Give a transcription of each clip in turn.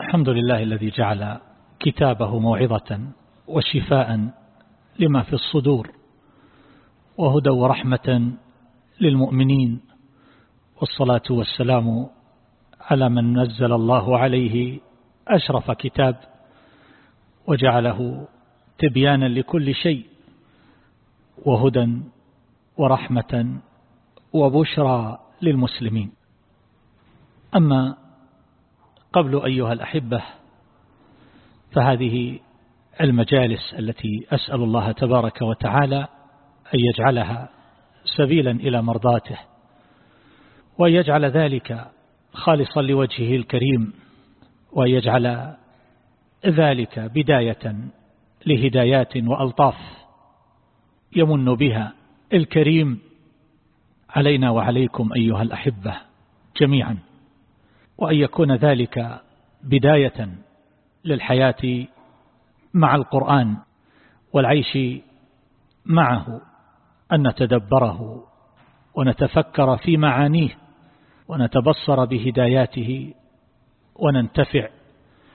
الحمد لله الذي جعل كتابه موعظة وشفاء لما في الصدور وهدى ورحمة للمؤمنين والصلاة والسلام على من نزل الله عليه أشرف كتاب وجعله تبيانا لكل شيء وهدى ورحمة وبشرى للمسلمين. أما قبل أيها الأحبة فهذه المجالس التي أسأل الله تبارك وتعالى أن يجعلها سبيلا إلى مرضاته وأن يجعل ذلك خالصا لوجهه الكريم وأن يجعل ذلك بداية لهدايات وألطاف يمن بها الكريم علينا وعليكم أيها الأحبة جميعا. وأن يكون ذلك بداية للحياة مع القرآن والعيش معه أن نتدبره ونتفكر في معانيه ونتبصر بهداياته وننتفع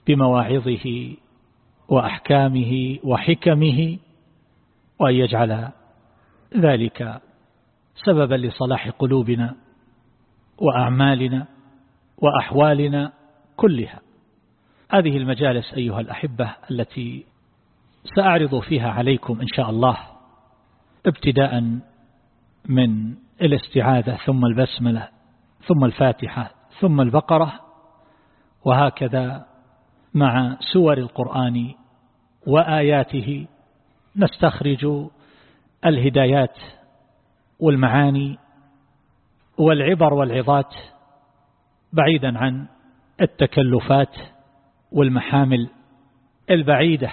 بمواعظه وأحكامه وحكمه وأن يجعل ذلك سببا لصلاح قلوبنا وأعمالنا. وأحوالنا كلها. هذه المجالس أيها الأحبة التي سأعرض فيها عليكم إن شاء الله ابتداء من الاستعاذة ثم البسملة ثم الفاتحة ثم البقرة وهكذا مع سور القرآن وآياته نستخرج الهدايات والمعاني والعبر والعظات بعيدا عن التكلفات والمحامل البعيدة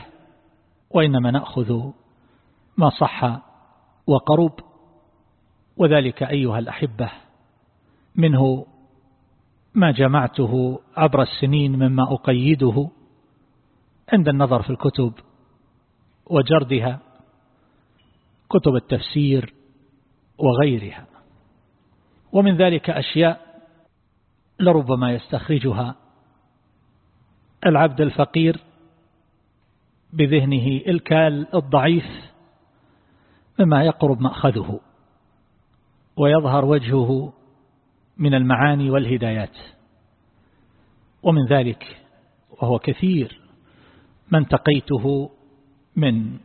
وإنما نأخذ ما صح وقرب. وذلك أيها الأحبة منه ما جمعته عبر السنين مما أقيده عند النظر في الكتب وجردها كتب التفسير وغيرها. ومن ذلك أشياء لربما يستخرجها العبد الفقير بذهنه الكال الضعيف مما يقرب مأخذه ويظهر وجهه من المعاني والهدايات. ومن ذلك وهو كثير من تقيته من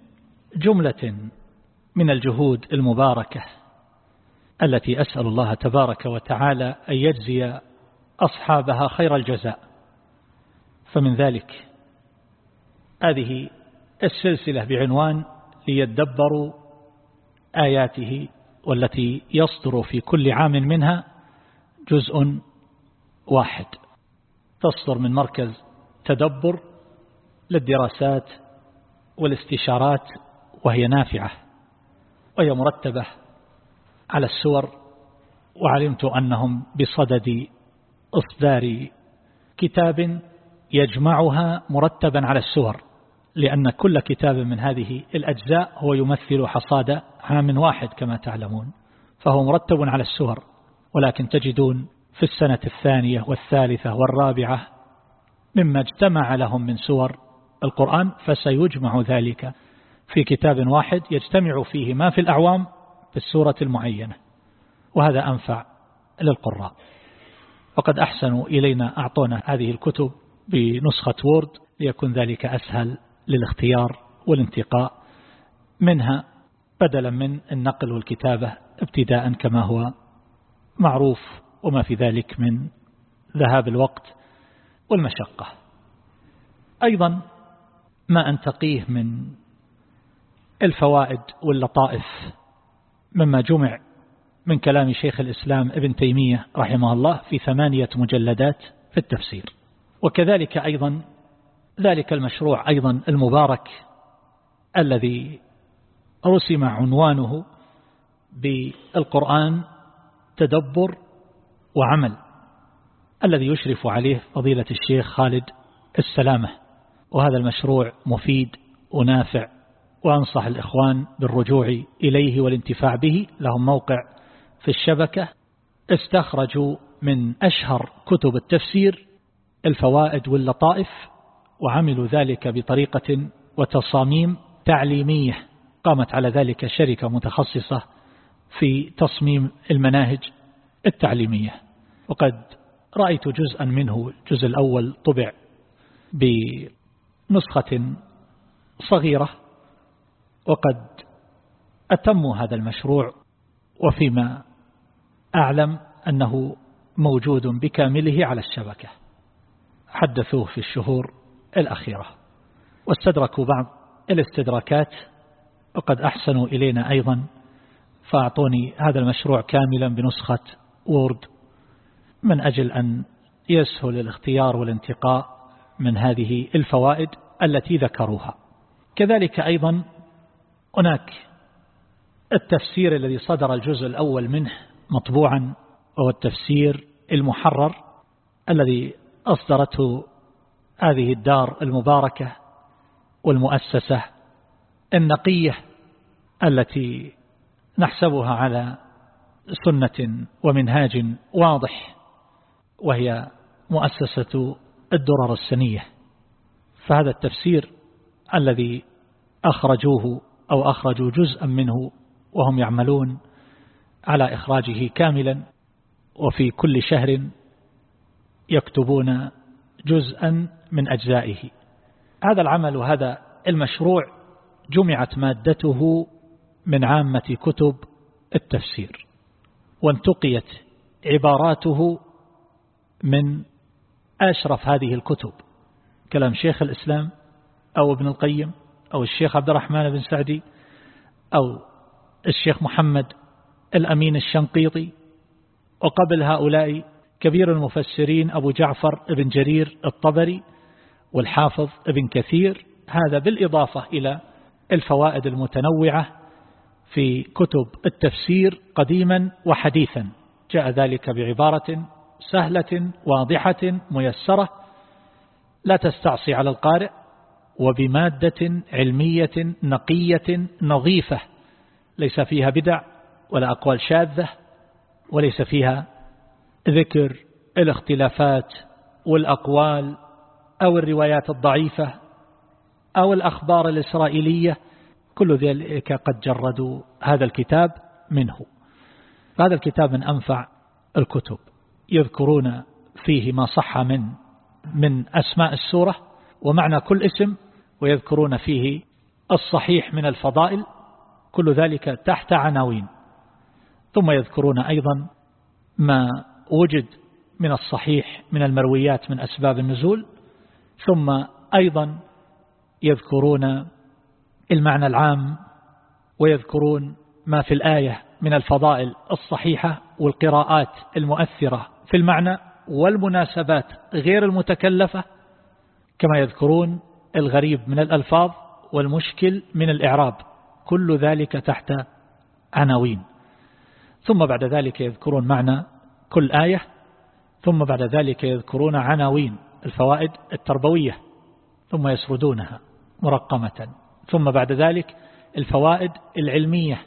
جملة من الجهود المباركة التي أسأل الله تبارك وتعالى أن يجزي أصحابها خير الجزاء. فمن ذلك هذه السلسلة بعنوان ليدبروا آياته والتي يصدر في كل عام منها جزء واحد. تصدر من مركز تدبر للدراسات والاستشارات وهي نافعة وهي مرتبة على السور وعلمت أنهم بصدد إصدار كتاب يجمعها مرتبا على السور لأن كل كتاب من هذه الأجزاء هو يمثل حصاد عام واحد كما تعلمون فهو مرتب على السور. ولكن تجدون في السنة الثانية والثالثة والرابعة مما اجتمع لهم من سور القرآن فسيجمع ذلك في كتاب واحد يجتمع فيه ما في الأعوام في السورة المعينة. وهذا أنفع للقراء. وقد أحسنوا إلينا أعطونا هذه الكتب بنسخة وورد ليكون ذلك أسهل للاختيار والانتقاء منها بدلا من النقل والكتابة ابتداء كما هو معروف وما في ذلك من ذهاب الوقت والمشقة. أيضا ما أنتقيه من الفوائد واللطائف مما جمع من كلام شيخ الإسلام ابن تيمية رحمه الله في ثمانية مجلدات في التفسير. وكذلك أيضا ذلك المشروع أيضا المبارك الذي رسم عنوانه بالقرآن تدبر وعمل الذي يشرف عليه فضيلة الشيخ خالد السلامة. وهذا المشروع مفيد ونافع وأنصح الإخوان بالرجوع إليه والانتفاع به. لهم موقع في الشبكة استخرجوا من أشهر كتب التفسير الفوائد واللطائف وعملوا ذلك بطريقة وتصاميم تعليمية. قامت على ذلك شركة متخصصة في تصميم المناهج التعليمية. وقد رأيت جزءا منه الجزء الأول طبع بنسخة صغيرة وقد أتموا هذا المشروع. وفيما أعلم أنه موجود بكامله على الشبكة. حدثوه في الشهور الأخيرة. واستدركوا بعض الاستدراكات وقد أحسنوا إلينا أيضا. فأعطوني هذا المشروع كاملا بنسخة وورد من أجل أن يسهل الاختيار والانتقاء من هذه الفوائد التي ذكروها. كذلك أيضا هناك التفسير الذي صدر الجزء الأول منه مطبوعا وهو التفسير المحرر الذي أصدرته هذه الدار المباركة والمؤسسة النقية التي نحسبها على سنة ومنهاج واضح وهي مؤسسة الدرر السنية. فهذا التفسير الذي أخرجوه أو أخرجوا جزءا منه وهم يعملون على إخراجه كاملا وفي كل شهر يكتبون جزءا من أجزائه. هذا العمل وهذا المشروع جمعت مادته من عامة كتب التفسير وانتقيت عباراته من أشرف هذه الكتب. كلام شيخ الإسلام أو ابن القيم أو الشيخ عبد الرحمن بن سعدي أو الشيخ محمد الأمين الشنقيطي وقبل هؤلاء كبير المفسرين أبو جعفر ابن جرير الطبري والحافظ ابن كثير. هذا بالإضافة إلى الفوائد المتنوعة في كتب التفسير قديما وحديثا. جاء ذلك بعبارة سهلة واضحة ميسرة لا تستعصي على القارئ وبمادة علمية نقية نظيفة ليس فيها بدع ولا أقوال شاذة وليس فيها ذكر الاختلافات والأقوال أو الروايات الضعيفة أو الأخبار الإسرائيلية كل ذلك قد جردوا هذا الكتاب منه. هذا الكتاب من أنفع الكتب. يذكرون فيه ما صح من من أسماء السورة ومعنى كل اسم ويذكرون فيه الصحيح من الفضائل كل ذلك تحت عناوين. ثم يذكرون أيضا ما وجد من الصحيح من المرويات من أسباب النزول ثم أيضا يذكرون المعنى العام ويذكرون ما في الآية من الفضائل الصحيحة والقراءات المؤثرة في المعنى والمناسبات غير المتكلفة كما يذكرون الغريب من الألفاظ والمشكل من الإعراب كل ذلك تحت عناوين. ثم بعد ذلك يذكرون معنى كل آية ثم بعد ذلك يذكرون عناوين الفوائد التربوية ثم يسردونها مرقمة ثم بعد ذلك الفوائد العلمية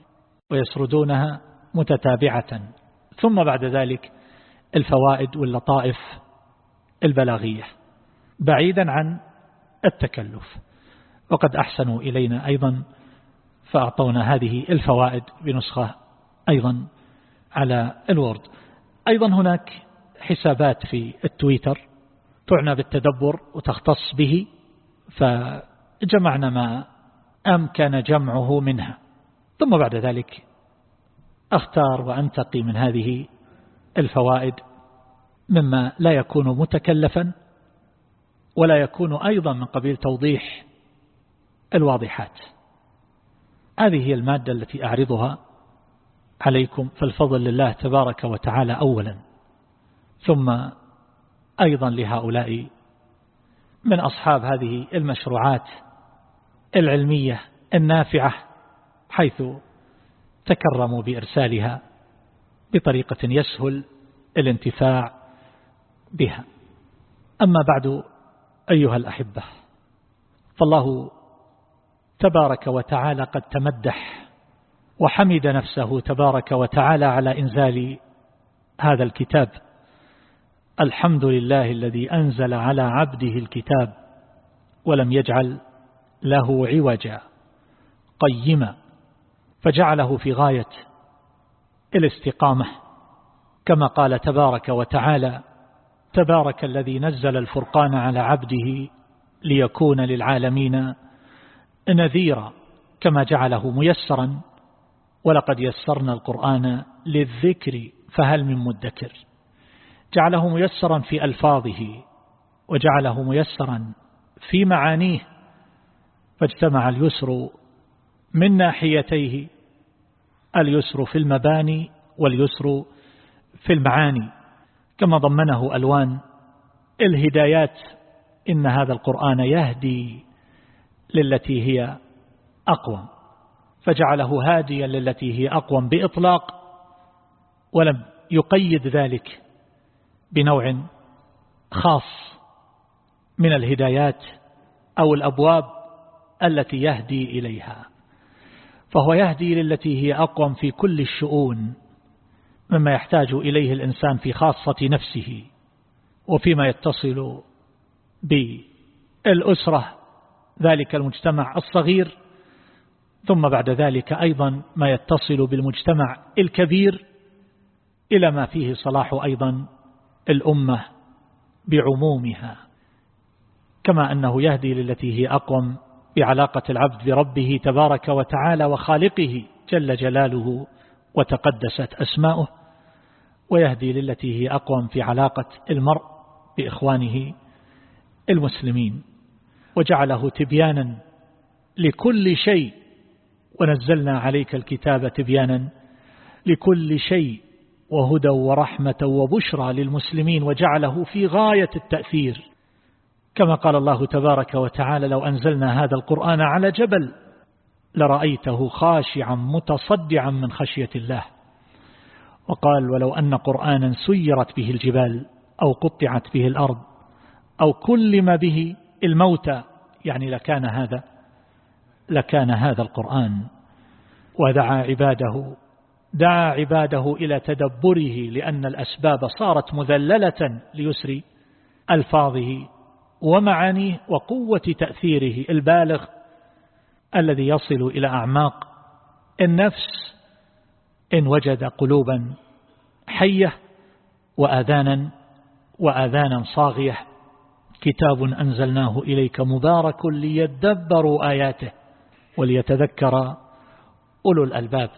ويسردونها متتابعة ثم بعد ذلك الفوائد واللطائف البلاغية بعيدا عن التكلف. وقد أحسنوا إلينا أيضا فأعطونا هذه الفوائد بنسخة أيضا على الوورد. أيضا هناك حسابات في التويتر تعنى بالتدبر وتختص به فجمعنا ما أمكن جمعه منها. ثم بعد ذلك أختار وأنتقي من هذه الفوائد مما لا يكون متكلفا ولا يكون أيضا من قبيل توضيح الواضحات. هذه هي المادة التي أعرضها عليكم فالفضل لله تبارك وتعالى أولا ثم أيضا لهؤلاء من أصحاب هذه المشروعات العلمية النافعة حيث تكرموا بإرسالها بطريقة يسهل الانتفاع بها. أما بعد أيها الأحبة فالله تبارك وتعالى قد تمدح وحمد نفسه تبارك وتعالى على إنزال هذا الكتاب. الحمد لله الذي أنزل على عبده الكتاب ولم يجعل له عوجا قيما فجعله في غاية الاستقامة. كما قال تبارك وتعالى تبارك الذي نزل الفرقان على عبده ليكون للعالمين نذيرا كما جعله ميسرا ولقد يسرنا القرآن للذكر فهل من مدكر؟ جعله ميسرا في ألفاظه وجعله ميسرا في معانيه فاجتمع اليسر من ناحيتيه اليسر في المباني واليسر في المعاني. كما ضمنه ألوان الهدايات إن هذا القرآن يهدي للتي هي أقوم فجعله هاديا للتي هي أقوم بإطلاق ولم يقيد ذلك بنوع خاص من الهدايات أو الأبواب التي يهدي إليها. فهو يهدي للتي هي أقوم في كل الشؤون مما يحتاج إليه الإنسان في خاصة نفسه وفيما يتصل بالأسرة ذلك المجتمع الصغير ثم بعد ذلك أيضا ما يتصل بالمجتمع الكبير إلى ما فيه صلاح أيضا الأمة بعمومها كما أنه يهدي للتي هي أقوم بعلاقة العبد بربه تبارك وتعالى وخالقه جل جلاله وتقدست أسماؤه ويهدي للتي هي أقوم في علاقة المرء بإخوانه المسلمين وجعله تبيانا لكل شيء ونزلنا عليك الكتاب تبيانا لكل شيء وهدى ورحمة وبشرى للمسلمين وجعله في غاية التأثير. كما قال الله تبارك وتعالى لو أنزلنا هذا القرآن على جبل لرأيته خاشعا متصدعا من خشية الله. وقال ولو أن قرآنا سيرت به الجبال أو قطعت به الأرض أو كلم به الموتى يعني لكان هذا لكان هذا القرآن ودعا عباده دعا عباده إلى تدبره لأن الأسباب صارت مذللة ليسر ألفاظه ومعانيه وقوة تأثيره البالغ الذي يصل إلى أعماق النفس إن وجد قلوبا حية وآذانا وآذانا صاغية. كتاب أنزلناه إليك مبارك ليدبروا آياته وليتذكر أولو الألباب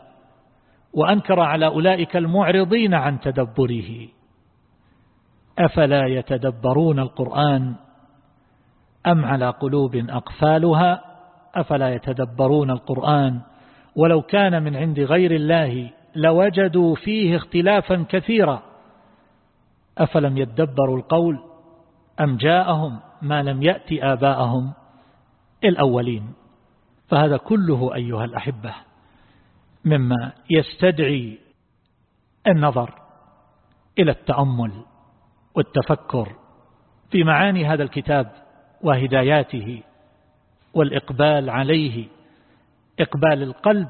وأنكر على أولئك المعرضين عن تدبره. أفلا يتدبرون القرآن أم على قلوب أقفالها؟ أفلا يتدبرون القرآن؟ ولو كان من عند غير الله لوجدوا فيه اختلافا كثيرا. أفلم يدبروا القول أم جاءهم ما لم يأتي آباءهم الأولين؟ فهذا كله أيها الأحبة. مما يستدعي النظر إلى التأمل والتفكر في معاني هذا الكتاب وهداياته والإقبال عليه إقبال القلب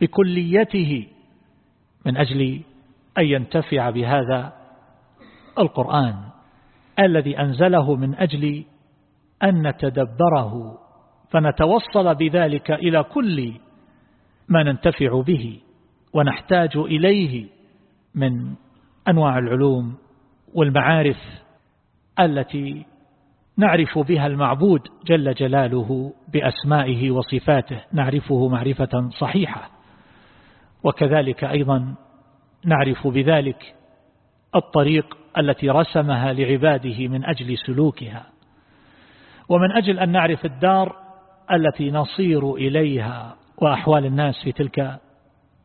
بكليته من أجل أن ينتفع بهذا القرآن الذي أنزله من أجل أن نتدبره فنتوصل بذلك إلى كل ما ننتفع به ونحتاج إليه من أنواع العلوم والمعارف التي نعرف بها المعبود جل جلاله بأسمائه وصفاته نعرفه معرفة صحيحة. وكذلك أيضا نعرف بذلك الطريق التي رسمها لعباده من أجل سلوكها. ومن أجل أن نعرف الدار التي نصير إليها وأحوال الناس في تلك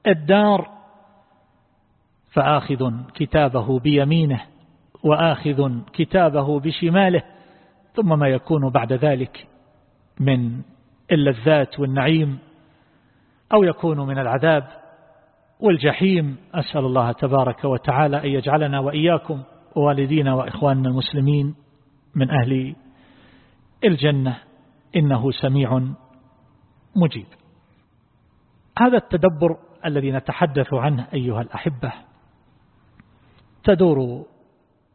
الدار فآخذ كتابه بيمينه وآخذ كتابه بشماله ثم ما يكون بعد ذلك من اللذات والنعيم أو يكون من العذاب والجحيم. أسأل الله تبارك وتعالى أن يجعلنا وإياكم ووالدينا وإخواننا المسلمين من أهل الجنة إنه سميع مجيب. هذا التدبر الذي نتحدث عنه أيها الأحبة. تدور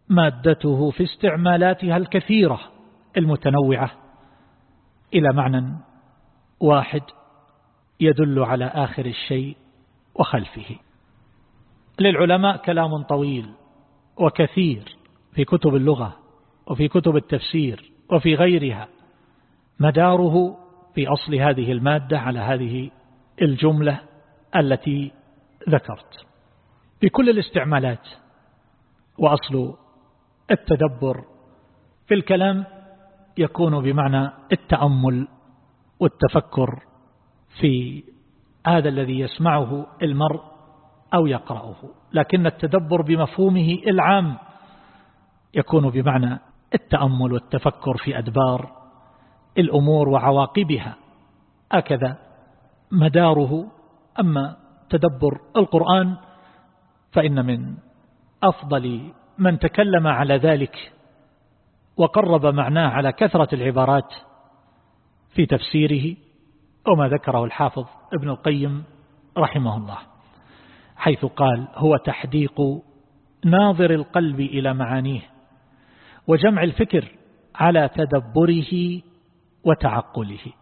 مادته في استعمالاتها الكثيرة المتنوعة إلى معنى واحد يدل على آخر الشيء وخلفه. للعلماء كلام طويل وكثير في كتب اللغة وفي كتب التفسير وفي غيرها. مداره في أصل هذه المادة على هذه الجملة التي ذكرت. بكل الاستعمالات وأصل التدبر في الكلام يكون بمعنى التأمل والتفكر في هذا الذي يسمعه المرء أو يقرأه. لكن التدبر بمفهومه العام يكون بمعنى التأمل والتفكر في أدبار الأمور وعواقبها. هكذا مداره. أما تدبر القرآن فإن من أفضل من تكلم على ذلك وقرب معناه على كثرة العبارات في تفسيره وما ذكره الحافظ ابن القيم رحمه الله حيث قال هو تحديق ناظر القلب إلى معانيه وجمع الفكر على تدبره وتعقله.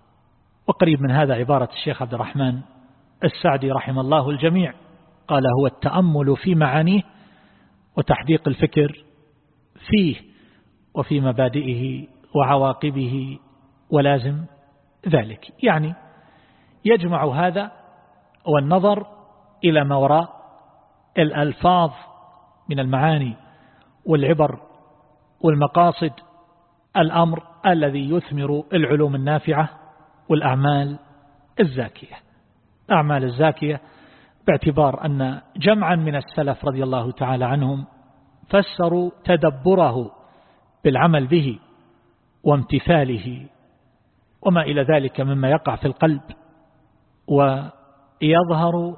وقريب من هذا عبارة الشيخ عبد الرحمن السعدي رحم الله الجميع. قال هو التأمل في معانيه وتحديق الفكر فيه وفي مبادئه وعواقبه ولازم ذلك. يعني يجمع هذا والنظر إلى ما وراء الألفاظ من المعاني والعبر والمقاصد الأمر الذي يثمر العلوم النافعة والأعمال الزاكية. أعمال الزاكية باعتبار أن جمعا من السلف رضي الله تعالى عنهم فسروا تدبره بالعمل به وامتثاله وما إلى ذلك مما يقع في القلب ويظهر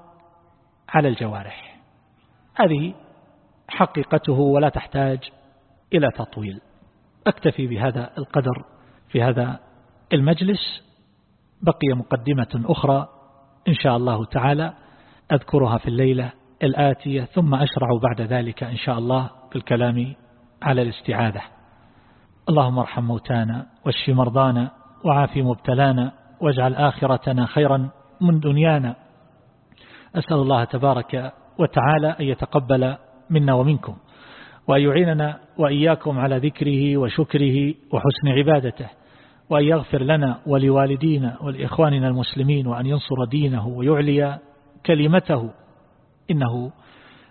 على الجوارح. هذه حقيقته ولا تحتاج إلى تطويل. أكتفي بهذا القدر في هذا المجلس. بقي مقدمة أخرى إن شاء الله تعالى أذكرها في الليلة الآتية ثم أشرع بعد ذلك إن شاء الله في الكلام على الاستعاذة. اللهم ارحم موتانا واشف مرضانا وعاف مبتلانا واجعل آخرتنا خيرا من دنيانا. أسأل الله تبارك وتعالى أن يتقبل منا ومنكم وأن يعيننا وإياكم على ذكره وشكره وحسن عبادته. وأن يغفر لنا ولوالدينا ولإخواننا المسلمين وأن ينصر دينه ويعلي كلمته. إنه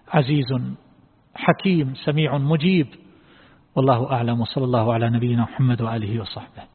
عزيز حكيم سميع مجيب. والله أعلم. وصلى الله على نبينا محمد وآله وصحبه.